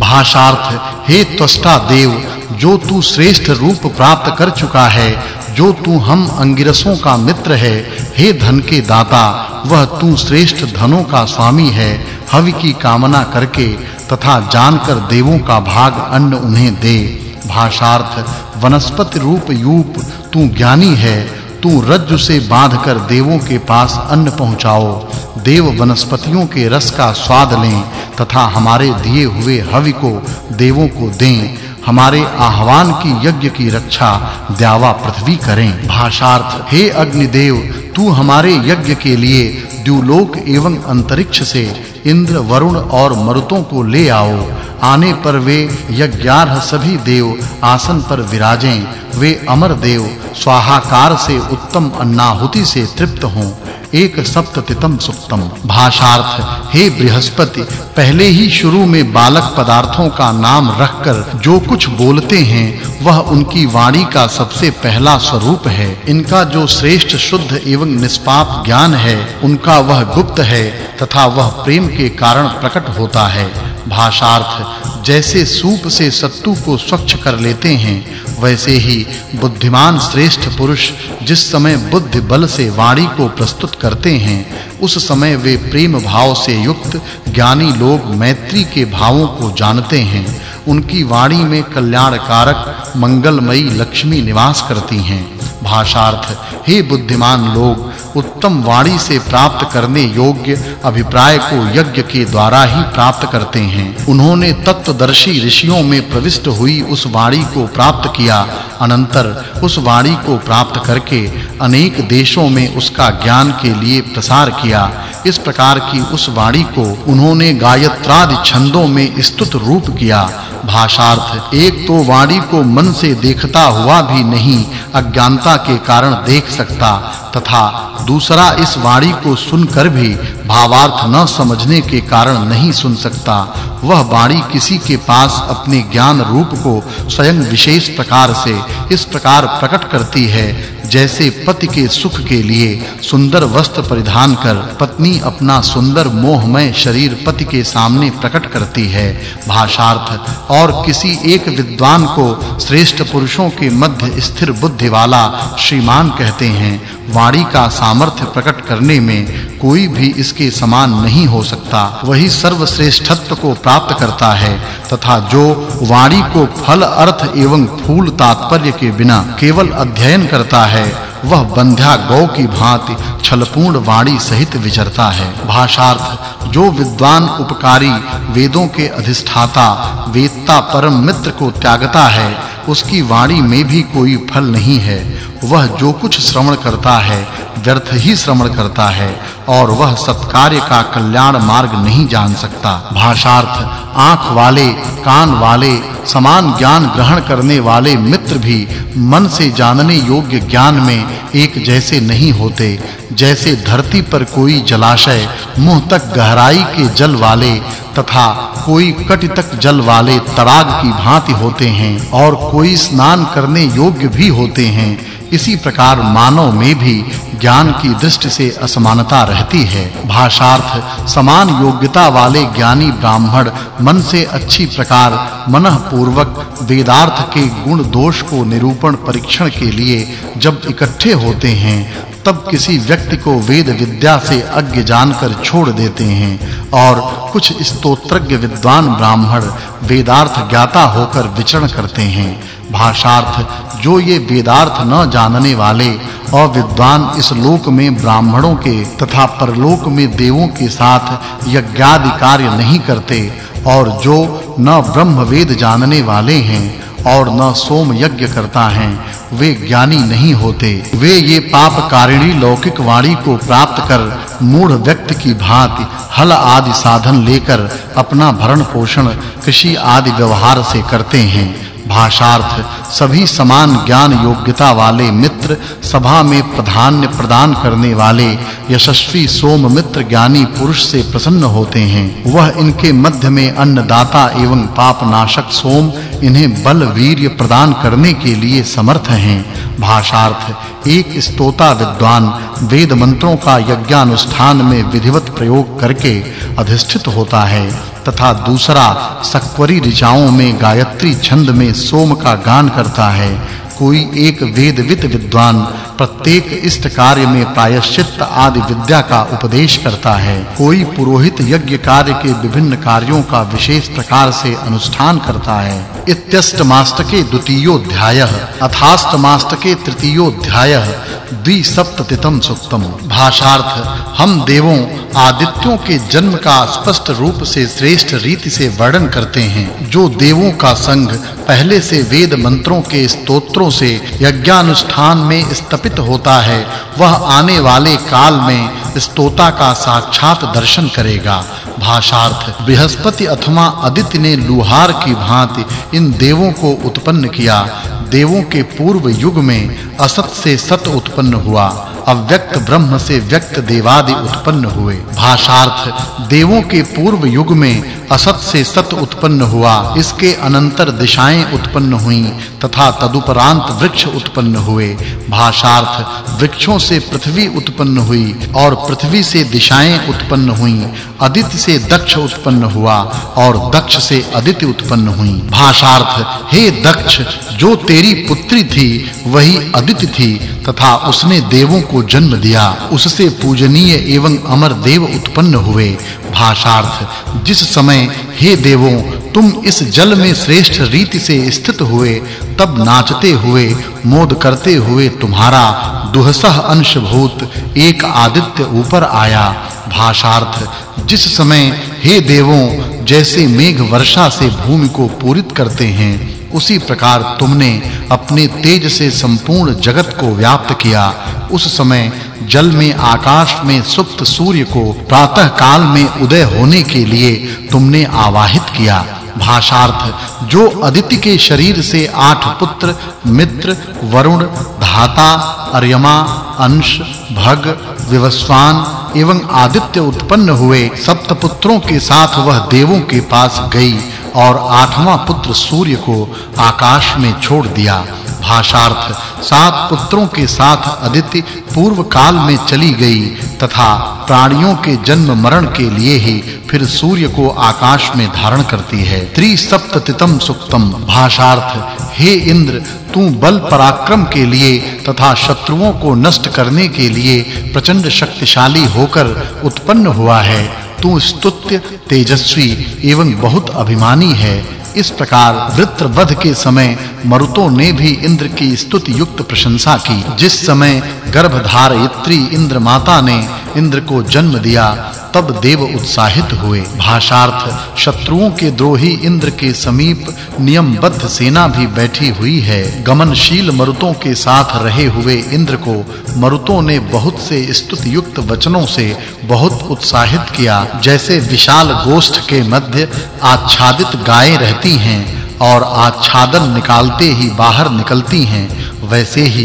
भाषार्थ, हे त्वष्टा देव, जो तू श्रेष्ठ रूप प्राप्त कर चुका है, जो तू हम अंगिरसों का मित्र है, हे धन के दाता, वह तू श्रेष्ठ धनों का स्वामी है, हवि की कामना करके तथा जानकर देवों का भाग अन्न उन्हें दे। भाषार्थ, वनस्पति रूप यूप, तू ज्ञानी है, तू रज्जु से बांधकर देवों के पास अन्न पहुंचाओ। देव वनस्पतियों के रस का स्वाद लें तथा हमारे दिए हुए हवि को, देवों को दें। हमारे आह्वान की यज्ञ की रक्षा द्यावा पृथ्वी करें। भाषार्थ, हे अग्निदेव, तू हमारे यज्ञ के लिए द्युलोक एवं अंतरिक्ष से इंद्र, वरुण और मरुतों को ले आओ। आने पर वे यज्ञार्ह सभी देव आसन पर विराजें। वे अमर देव, स्वाहाकार से उत्तम अन्नाहुति से तृप्त हों। एक सप्ततितम सुक्तम भाषार्थ, हे बृहस्पति, पहले ही शुरू में बालक पदार्थों का नाम रखकर जो कुछ बोलते हैं, वह उनकी वाणी का सबसे पहला स्वरूप है। इनका जो श्रेष्ठ शुद्ध एवं निष्पाप ज्ञान है, उनका वह गुप्त है, तथा वह प्रेम के कारण प्रकट होता है। भाषार्थ जैसे सूप से सत्तू को स्वच्छ कर लेते हैं, वैसे ही बुद्धिमान श्रेष्ठ पुरुष जिस समय बुद्धि बल से वाणी को प्रस्तुत करते हैं, उस समय वे प्रेम भाव से युक्त ज्ञानी लोग मैत्री के भावों को जानते हैं। उनकी वाणी में कल्याणकारक, मंगलमयी लक्ष्मी निवास करती हैं। भाषार्थ, हे बुद्धिमान लोग उत्तम वाणी से प्राप्त करने योग्य अभिप्राय को यज्ञ के द्वारा ही प्राप्त करते हैं। उन्होंने तत्वदर्शी ऋषियों में प्रविष्ट हुई उस वाणी को प्राप्त किया। अनंतर उस वाणी को प्राप्त करके अनेक देशों में उसका ज्ञान के लिए प्रसार किया। इस प्रकार की उस वाणी को उन्होंने गायत्रादि छंदों में स्तुत रूप किया। भाषार्थ, एक तो वाणी को मन से देखता हुआ भी नहीं, अज्ञानता के कारण देख सकता, तथा दूसरा इस वाणी को सुनकर भी भावार्थ न समझने के कारण नहीं सुन सकता। वह वाणी किसी के पास अपने ज्ञान रूप को स्वयं विशेष प्रकार से इस प्रकार प्रकट करती है जैसे पति के सुख के लिए सुंदर वस्त्र परिधान कर पत्नी अपना सुंदर मोहमय शरीर पति के सामने प्रकट करती है। भाषार्थ, और किसी एक विद्वान को श्रेष्ठ पुरुषों के मध्य स्थिर बुद्धि वाला श्रीमान कहते हैं। वाणी का सामर्थ्य प्रकट करने में कोई भी इसके समान नहीं हो सकता। वही सर्वश्रेष्ठत्व को प्राप्त करता है, तथा जो वाणी को फल अर्थ एवं फूल तात्पर्य के बिना केवल अध्ययन करता है, वह बंध्या गौ की भांति छलपूर्ण वाणी सहित विचरता है। भाषार्थ, जो विद्वान उपकारी वेदों के अधिष्ठाता वेदता परम मित्र को त्यागता है, उसकी वाणी में भी कोई फल नहीं है। वह जो कुछ श्रवण करता है, व्यर्थ ही श्रवण करता है और वह सत्कार्य का कल्याण मार्ग नहीं जान सकता। भाषार्थ, आँख वाले, कान वाले, समान ज्ञान ग्रहण करने वाले मित्र भी मन से जानने योग्य ज्ञान में एक जैसे नहीं होते। जैसे धरती पर कोई जलाशय मुँह तक गहराई के जल वाले तथा कोई कट तक जल वाले तड़ाग की भांति होते हैं और कोई स्नान करने योग्य भी होते हैं। इसी प्रकार मानव में भी ज्ञान की दृष्टि से असमानता रहती है। भाषार्थ, समान योग्यता वाले ज्ञानी ब्राह्मण मन से अच्छी प्रकार मनः पूर्वक वेदार्थ के गुण दोष को निरूपण परीक्षण के लिए जब इकट्ठे होते हैं, तब किसी व्यक्ति को वेद विद्या से अज्ञ जानकर छोड़ देते हैं और कुछ स्तोत्रज्ञ विद्वान ब्राह्मण वेदार्थ ज्ञाता होकर विचरण करते हैं। भाषार्थ, जो ये वेदार्थ न जानने वाले और विद्वान इस लोक में ब्राह्मणों के तथा परलोक में देवों के साथ यज्ञादि कार्य नहीं करते, और जो न ब्रह्म वेद जानने वाले हैं, और न सोम यज्ञ करता हैं, वे ज्ञानी नहीं होते। वे ये पाप कारिणी लौकिक वाणी को प्राप्त कर, मूढ़ व्यक्ति की भांति हल आदि साधन लेकर अपना भरण पोषण कृषि आदि व्यवहार से करते हैं। भाषार्थ, सभी समान ज्ञान योग्यता वाले मित्र, सभा में प्राधान्य प्रदान करने वाले यशस्वी सोम मित्र ज्ञानी पुरुष से प्रसन्न होते हैं। वह इनके मध्य में अन्नदाता एवं पापनाशक सोम, इन्हें बल वीर्य प्रदान करने के लिए समर्थ हैं। भाषार्थ, एक स्तोता विद्वान, वेद मंत्रों का यज्ञानुष्ठान में विधिवत प्रयोग करके अधिष्ठित होता है। तथा दूसरा सक्वरी ऋचाओं में गायत्री छंद में सोम का गान करता है। कोई एक वेदवित विद्वान प्रत्येक इष्ट कार्य में प्रायश्चित आदि विद्या का उपदेश करता है। कोई पुरोहित यज्ञ कार्य के विभिन्न कार्यों का विशेष प्रकार से अनुष्ठान करता है। इत्यष्टमाष्टके द्वितीयोध्यायः अथाष्टमाष्टके तृतीयोध्यायः द्विसप्ततितम सुक्तम। भाषार्थ, हम देवों, आदित्यों के जन्म का स्पष्ट रूप से श्रेष्ठ रीति से वर्णन करते हैं। जो देवों का संग पहले से वेद मंत्रों के स्तोत्रों से यज्ञानुष्ठान में स्थापित होता है, वह आने वाले काल में स्तोता का साक्षात दर्शन करेगा। भाषार्थ, बृहस्पति अथवा अदिति ने लुहार की भांति इन देवों को उत्पन्न किया। देवों के पूर्व युग में असत से सत उत्पन्न हुआ, अव्यक्त ब्रह्म से व्यक्त देवादि उत्पन्न हुए। भाषार्थ, देवों के पूर्व युग में असत से सत उत्पन्न हुआ, इसके अनंतर दिशाएँ उत्पन्न हुईं, तथा तदुपरांत वृक्ष उत्पन्न हुए। भाषार्थ, वृक्षों से पृथ्वी उत्पन्न हुई और पृथ्वी से दिशाएँ उत्पन्न हुईं। अदिति से दक्ष उत्पन्न हुआ और दक्ष से अदिति उत्पन्न हुई। भाषार्थ, हे दक्ष, जो तेरी पुत्री थी, वही अदिति थी, तथा उसने देवों को जन्म दिया। उससे पूजनीय एवं अमर देव उत्पन्न हुए। भाषार्थ, जिस समय, हे देवों, तुम इस जल में श्रेष्ठ रीति से स्थित हुए, तब नाचते हुए, मोद करते हुए तुम्हारा दुहसह अंशभूत, एक आदित्य ऊपर आया। भाषार्थ, जिस समय, हे देवों, जैसे मेघ वर्षा से भूमि को पूरित करते हैं, उसी प्रकार तुमने अपने तेज से संपूर्ण जगत को व्याप्त किया। उस समय जल में, आकाश में सुप्त सूर्य को प्रातः काल में उदय होने के लिए तुमने आवाहित किया। भाषार्थ, जो अदिति के शरीर से आठ पुत्र, मित्र, वरुण, धाता, अर्यमा, अंश, भग, विवस्वान एवं आदित्य उत्पन्न हुए सप्त पुत्रों के साथ वह देवों के पास गई और आठवां पुत्र सूर्य को आकाश में छोड़ दिया। भाषार्थ सात पुत्रों के साथ अदिति पूर्व काल में चली गई तथा प्राणियों के जन्म मरण के लिए ही फिर सूर्य को आकाश में धारण करती है। त्रिसप्ततितम सुक्तम भाषार्थ, हे इंद्र, तू बल पराक्रम के लिए तथा शत्रुओं को नष्ट करने के लिए प्रचंड शक्तिशाली होकर उत्पन्न हुआ है। तू स्तुत्य, तेजस्वी एवं बहुत अभिमानी है। इस प्रकार वृत्र वध के समय मरुतों ने भी इंद्र की स्तुति युक्त प्रशंसा की। जिस समय गर्भधारयित्री इंद्र माता ने इंद्र को जन्म दिया, तब देव उत्साहित हुए। भाषार्थ, शत्रुओं के द्रोही इंद्र के समीप नियमबद्ध सेना भी बैठी हुई है। गमनशील मरुतों के साथ रहे हुए इंद्र को मरुतों ने बहुत से स्तुति युक्त वचनों से बहुत उत्साहित किया। जैसे विशाल गोष्ठ के मध्य आच्छादित गायें रहती हैं और आच्छादन निकालते ही बाहर निकलती हैं, वैसे ही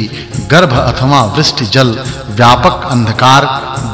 गर्भ अथवा वृष्टि जल, व्यापक अंधकार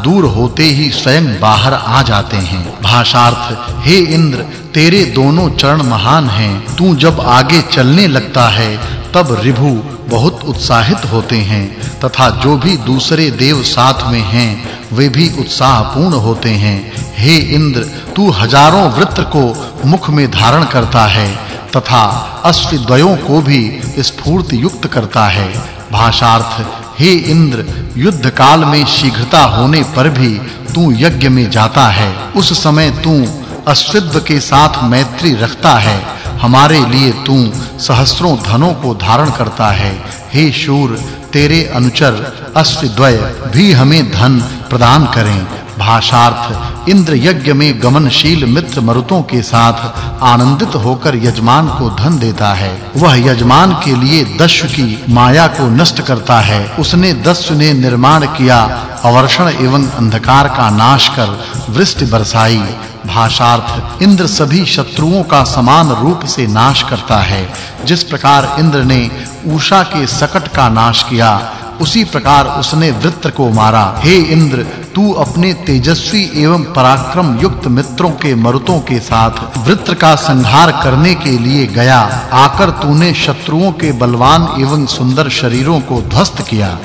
दूर होते ही स्वयं बाहर आ जाते हैं। भाषार्थ, हे इंद्र, तेरे दोनों चरण महान हैं। तू जब आगे चलने लगता है, तब रिभु बहुत उत्साहित होते हैं, तथा जो भी दूसरे देव साथ में हैं, वे भी उत्साहपूर्ण होते हैं। हे इंद्र, तू हज़ारों वृत्र को मुख में धारण करता है, तथा अश्वद्वयों को भी स्फूर्ति युक्त करता है। भाषार्थ हे इंद्र युद्ध काल में शीघ्रता होने पर भी तू यज्ञ में जाता है। उस समय तू अश्वत्व के साथ मैत्री रखता है। हमारे लिए तू सहस्त्रों धनों को धारण करता है। हे शूर, तेरे अनुचर अश्वद्वय, भी हमें धन प्रदान करें। भाषार्थ इंद्र यज्ञ में गमनशील मित्र मरुतों के साथ आनंदित होकर यजमान को धन देता है। वह यजमान के लिए दस्यु की माया को नष्ट करता है। उसने दस्यु ने निर्माण किया, अवर्षण एवं अंधकार का नाश कर वृष्टि बरसाई। भाषार्थ, इंद्र सभी शत्रुओं का समान रूप से नाश करता है। जिस प्रकार इंद्र ने उषा के सकट का नाश किया, उसी प्रकार उसने वृत्र को मारा। हे इंद्र तू अपने तेजस्वी एवं पराक्रम युक्त मित्रों के मरुतों के साथ वृत्र का संहार करने के लिए गया। आकर तूने शत्रुओं के बलवान एवं सुंदर शरीरों को ध्वस्त किया।